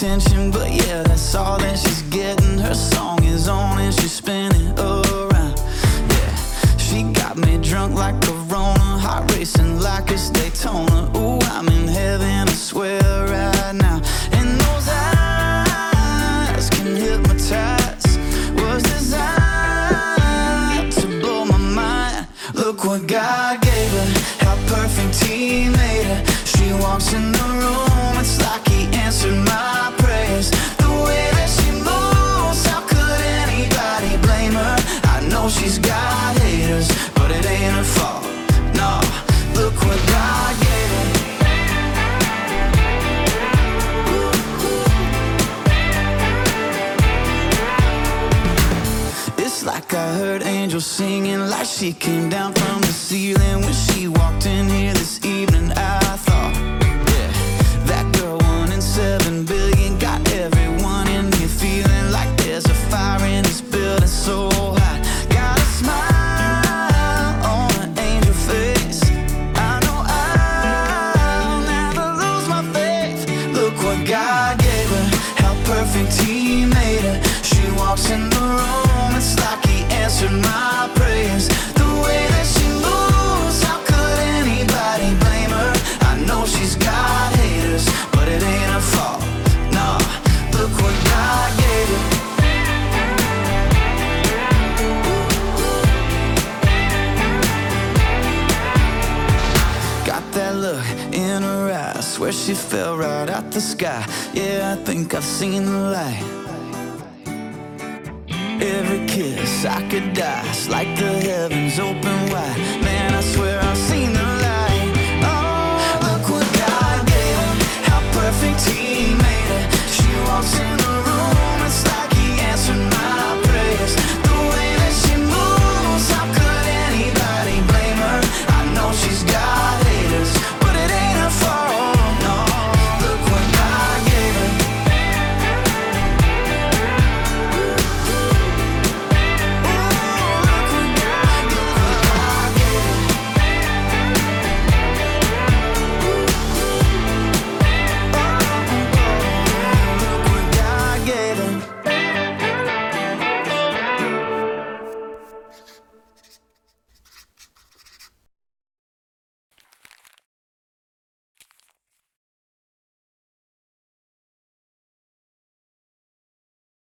attention, but yeah, that's all that she's getting. Her song is on and she's spinning around. Yeah, she got me drunk like Corona, Rona, heart racing like it's Daytona. Ooh, I'm in heaven, I swear like I heard angels singing, like she came down from the ceiling when she walked in here this evening. I thought, yeah, that girl one in seven billion got everyone in here feeling like there's a fire in this building so hot. Got a smile on an angel face. I know I'll never lose my faith. Look what God gave her, how perfect He made her. She walks in look in her eyes, swear she fell right out the sky. Yeah, I think I've seen the light. Every kiss I could die, it's like the heavens open wide. Man, I swear I've seen the light.